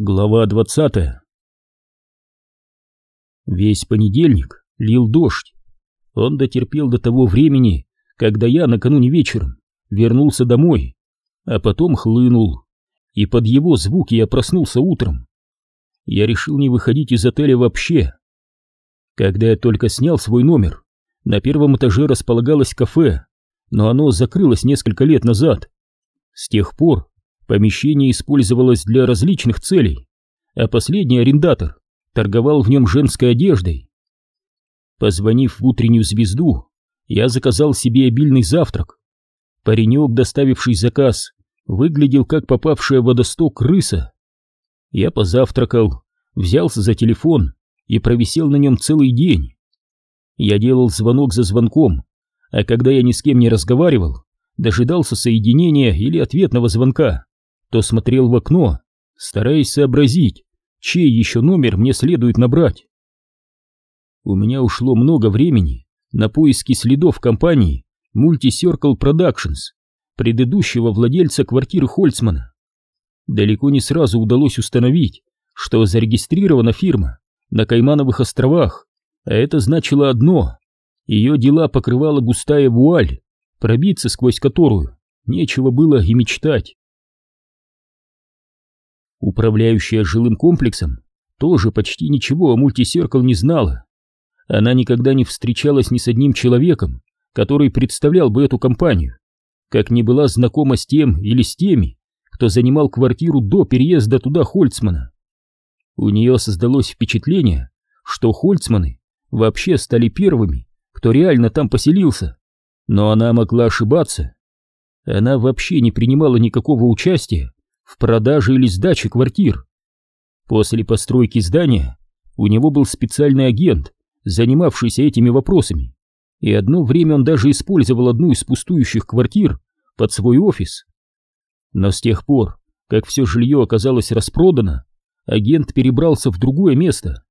Глава двадцатая Весь понедельник лил дождь. Он дотерпел до того времени, когда я накануне вечером вернулся домой, а потом хлынул, и под его звуки я проснулся утром. Я решил не выходить из отеля вообще. Когда я только снял свой номер, на первом этаже располагалось кафе, но оно закрылось несколько лет назад. С тех пор помещение использовалось для различных целей, а последний арендатор торговал в нем женской одеждой. Позвонив в утреннюю звезду, я заказал себе обильный завтрак. Паренек, доставивший заказ, выглядел как попавшая в водосток крыса. Я позавтракал, взялся за телефон и провисел на нем целый день. Я делал звонок за звонком, а когда я ни с кем не разговаривал, дожидался соединения или ответного звонка, то смотрел в окно, стараясь сообразить, чей еще номер мне следует набрать. У меня ушло много времени на поиски следов компании Multi-Circle Productions, предыдущего владельца квартиры Хольцмана. Далеко не сразу удалось установить, что зарегистрирована фирма на Каймановых островах, а это значило одно — ее дела покрывала густая вуаль, пробиться сквозь которую нечего было и мечтать. Управляющая жилым комплексом тоже почти ничего о мультисеркл не знала. Она никогда не встречалась ни с одним человеком, который представлял бы эту компанию, как не была знакома с тем или с теми, кто занимал квартиру до переезда туда Хольцмана. У нее создалось впечатление, что Хольцманы вообще стали первыми, кто реально там поселился, но она могла ошибаться. Она вообще не принимала никакого участия в продаже или сдаче квартир. После постройки здания у него был специальный агент, занимавшийся этими вопросами, и одно время он даже использовал одну из пустующих квартир под свой офис. Но с тех пор, как все жилье оказалось распродано, агент перебрался в другое место.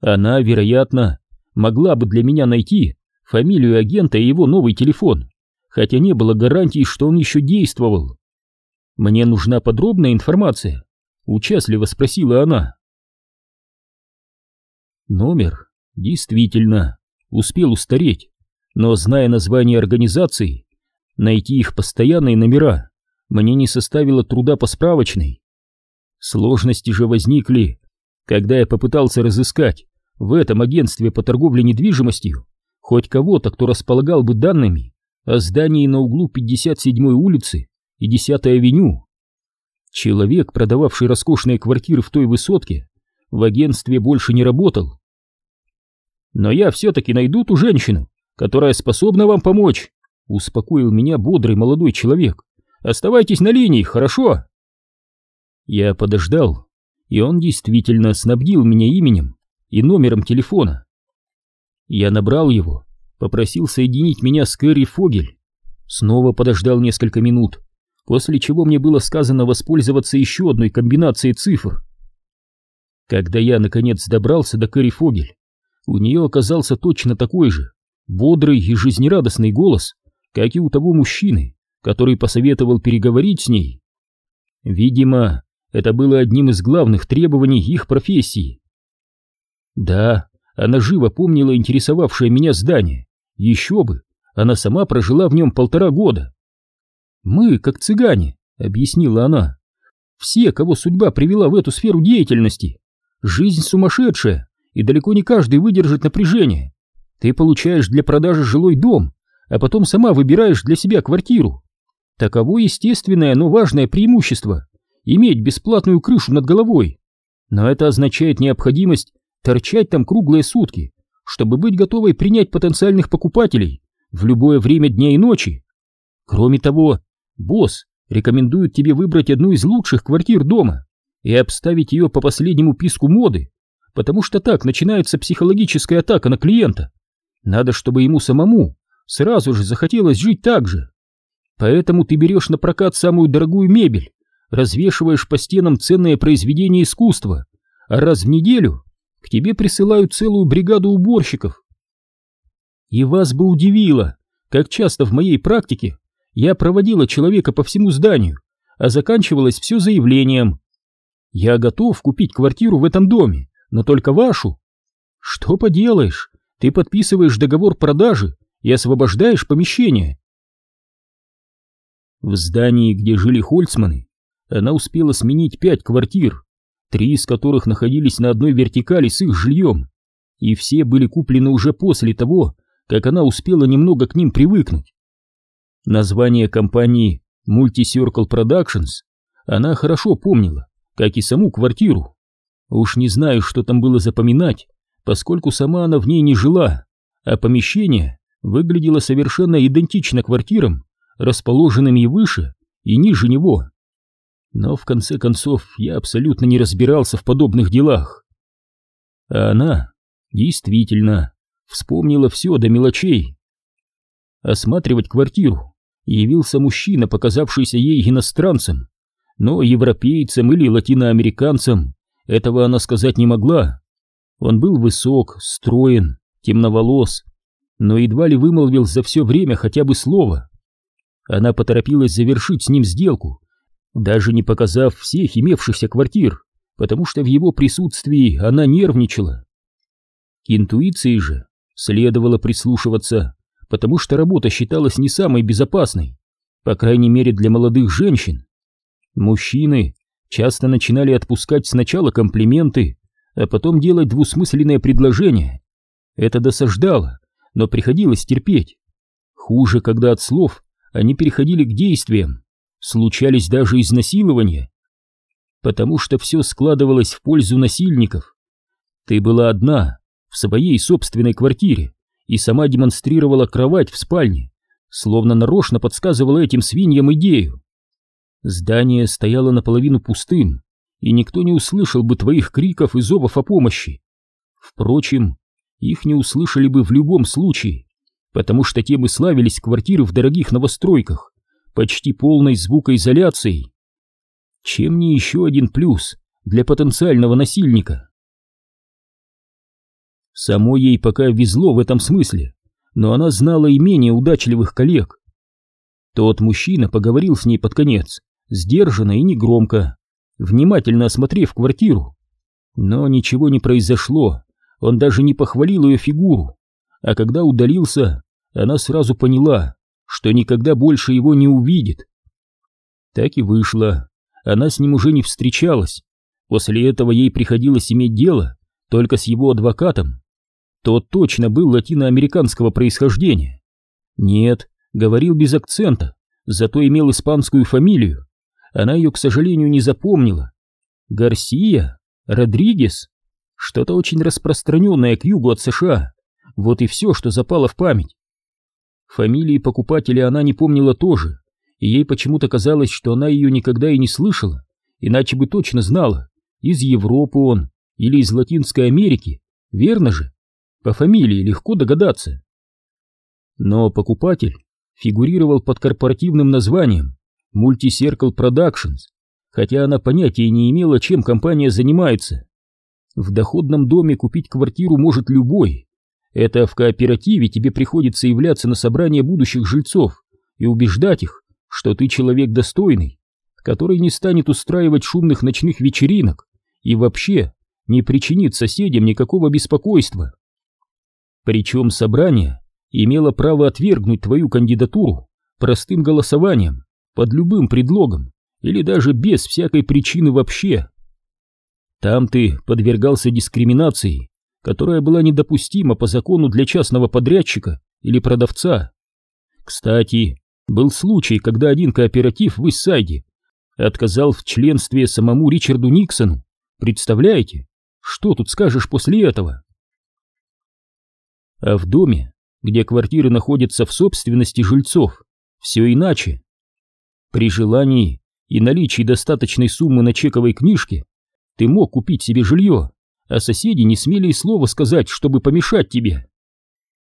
Она, вероятно, могла бы для меня найти фамилию агента и его новый телефон, хотя не было гарантий, что он еще действовал. «Мне нужна подробная информация», — участливо спросила она. Номер действительно успел устареть, но, зная название организации, найти их постоянные номера мне не составило труда по справочной. Сложности же возникли, когда я попытался разыскать в этом агентстве по торговле недвижимостью хоть кого-то, кто располагал бы данными о здании на углу 57-й улицы и 10-й авеню. Человек, продававший роскошные квартиры в той высотке, в агентстве больше не работал. Но я все-таки найду ту женщину, которая способна вам помочь, успокоил меня бодрый молодой человек. Оставайтесь на линии, хорошо? Я подождал, и он действительно снабдил меня именем и номером телефона. Я набрал его, попросил соединить меня с Кэрри Фогель. Снова подождал несколько минут, после чего мне было сказано воспользоваться еще одной комбинацией цифр. Когда я, наконец, добрался до Кэрри Фогель, у нее оказался точно такой же, бодрый и жизнерадостный голос, как и у того мужчины, который посоветовал переговорить с ней. Видимо, это было одним из главных требований их профессии. Да, она живо помнила интересовавшее меня здание. Еще бы, она сама прожила в нем полтора года. «Мы, как цыгане», — объяснила она, — «все, кого судьба привела в эту сферу деятельности. Жизнь сумасшедшая, и далеко не каждый выдержит напряжение. Ты получаешь для продажи жилой дом, а потом сама выбираешь для себя квартиру. Таково естественное, но важное преимущество — иметь бесплатную крышу над головой. Но это означает необходимость торчать там круглые сутки, чтобы быть готовой принять потенциальных покупателей в любое время дня и ночи. Кроме того, босс рекомендует тебе выбрать одну из лучших квартир дома и обставить ее по последнему писку моды, потому что так начинается психологическая атака на клиента. Надо, чтобы ему самому сразу же захотелось жить так же. Поэтому ты берешь на прокат самую дорогую мебель, развешиваешь по стенам ценные произведения искусства, а раз в неделю к тебе присылают целую бригаду уборщиков. И вас бы удивило, как часто в моей практике я проводила человека по всему зданию, а заканчивалось все заявлением. Я готов купить квартиру в этом доме, но только вашу. Что поделаешь, ты подписываешь договор продажи и освобождаешь помещение. В здании, где жили Хольцманы, она успела сменить пять квартир, три из которых находились на одной вертикали с их жильем, и все были куплены уже после того, как она успела немного к ним привыкнуть. Название компании Multi-Circle Productions она хорошо помнила, как и саму квартиру. Уж не знаю, что там было запоминать, поскольку сама она в ней не жила, а помещение выглядело совершенно идентично квартирам, расположенным и выше, и ниже него. Но в конце концов я абсолютно не разбирался в подобных делах. А она действительно вспомнила все до мелочей. Осматривать квартиру явился мужчина, показавшийся ей иностранцем, но европейцем или латиноамериканцем этого она сказать не могла. Он был высок, строен, темноволос, но едва ли вымолвил за все время хотя бы слово. Она поторопилась завершить с ним сделку, даже не показав всех имевшихся квартир, потому что в его присутствии она нервничала. К интуиции же следовало прислушиваться, потому что работа считалась не самой безопасной, по крайней мере для молодых женщин. Мужчины часто начинали отпускать сначала комплименты, а потом делать двусмысленные предложения. Это досаждало, но приходилось терпеть. Хуже, когда от слов они переходили к действиям, случались даже изнасилования, потому что все складывалось в пользу насильников. Ты была одна, в своей собственной квартире, и сама демонстрировала кровать в спальне, словно нарочно подсказывала этим свиньям идею. Здание стояло наполовину пустым, и никто не услышал бы твоих криков и зовов о помощи. Впрочем, их не услышали бы в любом случае, потому что те бы славились квартиры в дорогих новостройках, почти полной звукоизоляцией. Чем не еще один плюс для потенциального насильника? Самой ей пока везло в этом смысле, но она знала и менее удачливых коллег. Тот мужчина поговорил с ней под конец, сдержанно и негромко, внимательно осмотрев квартиру. Но ничего не произошло, он даже не похвалил ее фигуру, а когда удалился, она сразу поняла, что никогда больше его не увидит. Так и вышло, она с ним уже не встречалась, после этого ей приходилось иметь дело только с его адвокатом. Тот точно был латиноамериканского происхождения. Нет, говорил без акцента, зато имел испанскую фамилию. Она ее, к сожалению, не запомнила. Гарсия? Родригес? Что-то очень распространенное к югу от США. Вот и все, что запало в память. Фамилии покупателя она не помнила тоже, и ей почему-то казалось, что она ее никогда и не слышала, иначе бы точно знала, из Европы он или из Латинской Америки, верно же? По фамилии легко догадаться. Но покупатель фигурировал под корпоративным названием Multicircle Productions, хотя она понятия не имела, чем компания занимается. В доходном доме купить квартиру может любой. Это в кооперативе тебе приходится являться на собрание будущих жильцов и убеждать их, что ты человек достойный, который не станет устраивать шумных ночных вечеринок и вообще не причинит соседям никакого беспокойства. Причем собрание имело право отвергнуть твою кандидатуру простым голосованием, под любым предлогом или даже без всякой причины вообще. Там ты подвергался дискриминации, которая была недопустима по закону для частного подрядчика или продавца. Кстати, был случай, когда один кооператив в Иссайде отказал в членстве самому Ричарду Никсону. Представляете, что тут скажешь после этого? А в доме, где квартиры находятся в собственности жильцов, все иначе. При желании и наличии достаточной суммы на чековой книжке ты мог купить себе жилье, а соседи не смели и слова сказать, чтобы помешать тебе.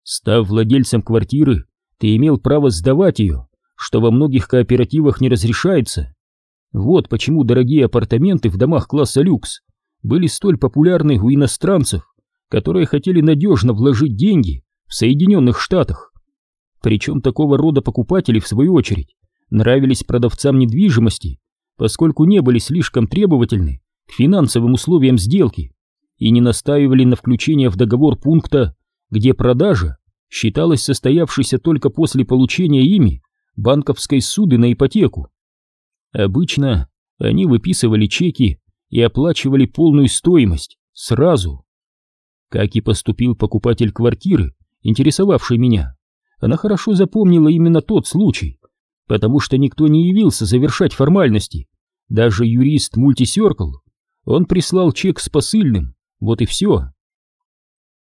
Став владельцем квартиры, ты имел право сдавать ее, что во многих кооперативах не разрешается. Вот почему дорогие апартаменты в домах класса люкс были столь популярны у иностранцев которые хотели надежно вложить деньги в Соединенных Штатах. Причем такого рода покупатели, в свою очередь, нравились продавцам недвижимости, поскольку не были слишком требовательны к финансовым условиям сделки и не настаивали на включение в договор пункта, где продажа считалась состоявшейся только после получения ими банковской суды на ипотеку. Обычно они выписывали чеки и оплачивали полную стоимость сразу. Как и поступил покупатель квартиры, интересовавший меня, она хорошо запомнила именно тот случай, потому что никто не явился завершать формальности, даже юрист Мультисеркл. Он прислал чек с посыльным, вот и все.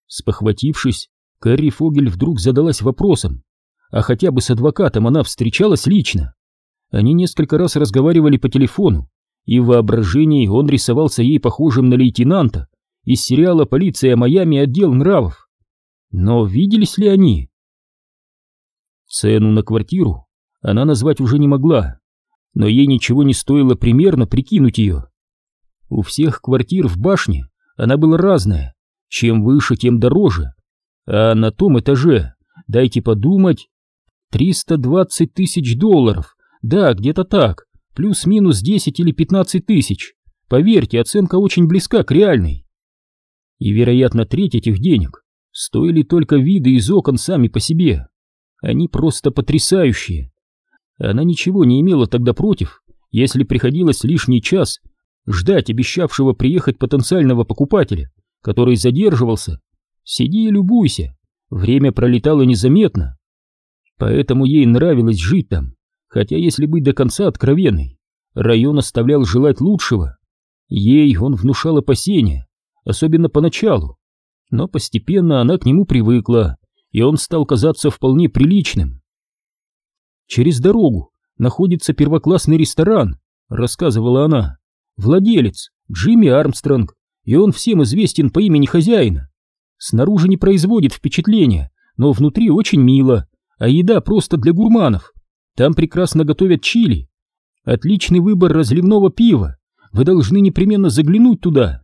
Спохватившись, Кэрри Фогель вдруг задалась вопросом, а хотя бы с адвокатом она встречалась лично. Они несколько раз разговаривали по телефону, и в воображении он рисовался ей похожим на лейтенанта из сериала «Полиция Майами. Отдел нравов». Но виделись ли они? Цену на квартиру она назвать уже не могла, но ей ничего не стоило примерно прикинуть ее. У всех квартир в башне она была разная, чем выше, тем дороже, а на том этаже, дайте подумать, 320 тысяч долларов, да, где-то так, плюс-минус 10 или 15 тысяч. Поверьте, оценка очень близка к реальной. И, вероятно, треть этих денег стоили только виды из окон сами по себе. Они просто потрясающие. Она ничего не имела тогда против, если приходилось лишний час ждать обещавшего приехать потенциального покупателя, который задерживался. Сиди и любуйся, время пролетало незаметно. Поэтому ей нравилось жить там, хотя, если быть до конца откровенной, район оставлял желать лучшего. Ей он внушал опасения, особенно поначалу, но постепенно она к нему привыкла, и он стал казаться вполне приличным. «Через дорогу находится первоклассный ресторан», — рассказывала она. «Владелец Джимми Армстронг, и он всем известен по имени хозяина. Снаружи не производит впечатления, но внутри очень мило, а еда просто для гурманов. Там прекрасно готовят чили. Отличный выбор разливного пива. Вы должны непременно заглянуть туда».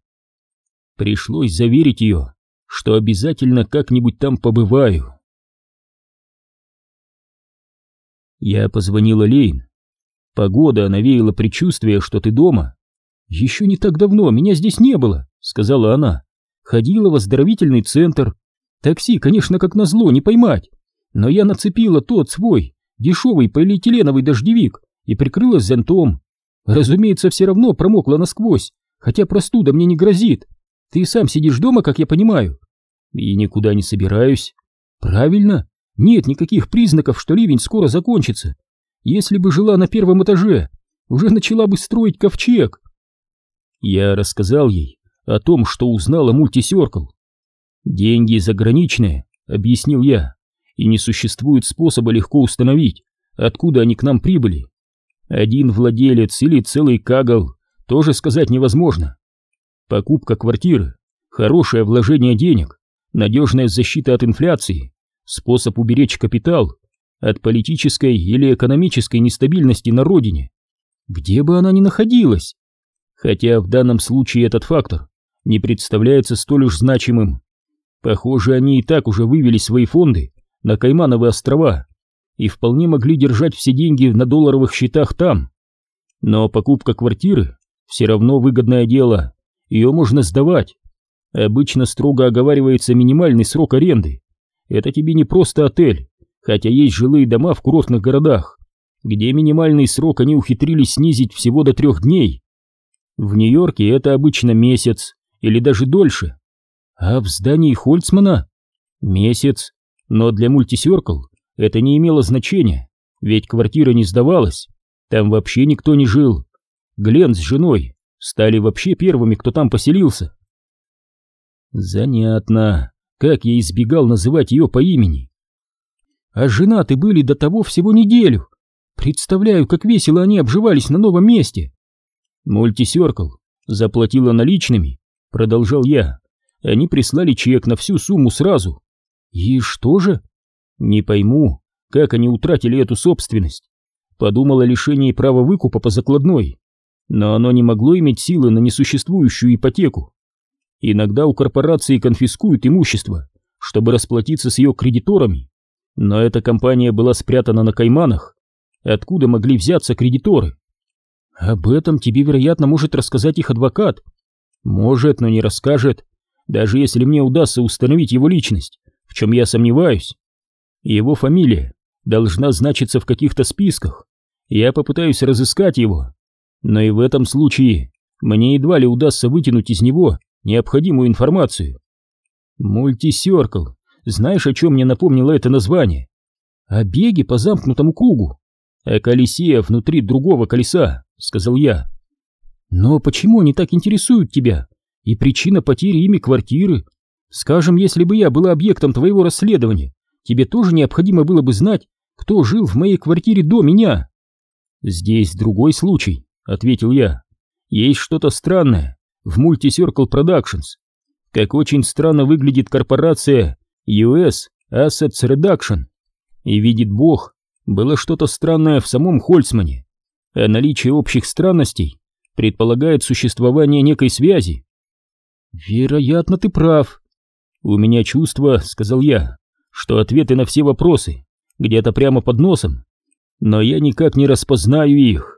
Пришлось заверить ее, что обязательно как-нибудь там побываю. Я позвонила Лейн. Погода навеяла предчувствие, что ты дома. Еще не так давно меня здесь не было, сказала она. Ходила в оздоровительный центр. Такси, конечно, как назло, не поймать. Но я нацепила тот свой, дешевый полиэтиленовый дождевик и прикрылась зонтом. Разумеется, все равно промокла насквозь, хотя простуда мне не грозит. Ты сам сидишь дома, как я понимаю. И никуда не собираюсь. Правильно. Нет никаких признаков, что ливень скоро закончится. Если бы жила на первом этаже, уже начала бы строить ковчег. Я рассказал ей о том, что узнала мультисеркл. Деньги заграничные, объяснил я, и не существует способа легко установить, откуда они к нам прибыли. Один владелец или целый кагал тоже сказать невозможно. Покупка квартиры – хорошее вложение денег, надежная защита от инфляции, способ уберечь капитал от политической или экономической нестабильности на родине, где бы она ни находилась. Хотя в данном случае этот фактор не представляется столь уж значимым. Похоже, они и так уже вывели свои фонды на Каймановы острова и вполне могли держать все деньги на долларовых счетах там. Но покупка квартиры все равно выгодное дело ее можно сдавать. Обычно строго оговаривается минимальный срок аренды. Это тебе не просто отель, хотя есть жилые дома в курортных городах, где минимальный срок они ухитрились снизить всего до трех дней. В Нью-Йорке это обычно месяц или даже дольше. А в здании Хольцмана месяц. Но для мультисеркл это не имело значения, ведь квартира не сдавалась, там вообще никто не жил. Глен с женой стали вообще первыми, кто там поселился. Занятно, как я избегал называть ее по имени. А женаты были до того всего неделю. Представляю, как весело они обживались на новом месте. Мультисеркл заплатила наличными, продолжал я. Они прислали чек на всю сумму сразу. И что же? Не пойму, как они утратили эту собственность. Подумал о лишении права выкупа по закладной но оно не могло иметь силы на несуществующую ипотеку. Иногда у корпорации конфискуют имущество, чтобы расплатиться с ее кредиторами, но эта компания была спрятана на Кайманах, откуда могли взяться кредиторы. Об этом тебе, вероятно, может рассказать их адвокат. Может, но не расскажет, даже если мне удастся установить его личность, в чем я сомневаюсь. Его фамилия должна значиться в каких-то списках. Я попытаюсь разыскать его. Но и в этом случае мне едва ли удастся вытянуть из него необходимую информацию. Мультисеркл. Знаешь, о чем мне напомнило это название? О беге по замкнутому кругу. О колесе внутри другого колеса, сказал я. Но почему они так интересуют тебя? И причина потери ими квартиры? Скажем, если бы я была объектом твоего расследования, тебе тоже необходимо было бы знать, кто жил в моей квартире до меня. Здесь другой случай, ответил я. Есть что-то странное в Multicircle Productions. Как очень странно выглядит корпорация US Assets Reduction. И видит Бог, было что-то странное в самом Хольцмане. А наличие общих странностей предполагает существование некой связи. Вероятно, ты прав. У меня чувство, сказал я, что ответы на все вопросы где-то прямо под носом, но я никак не распознаю их.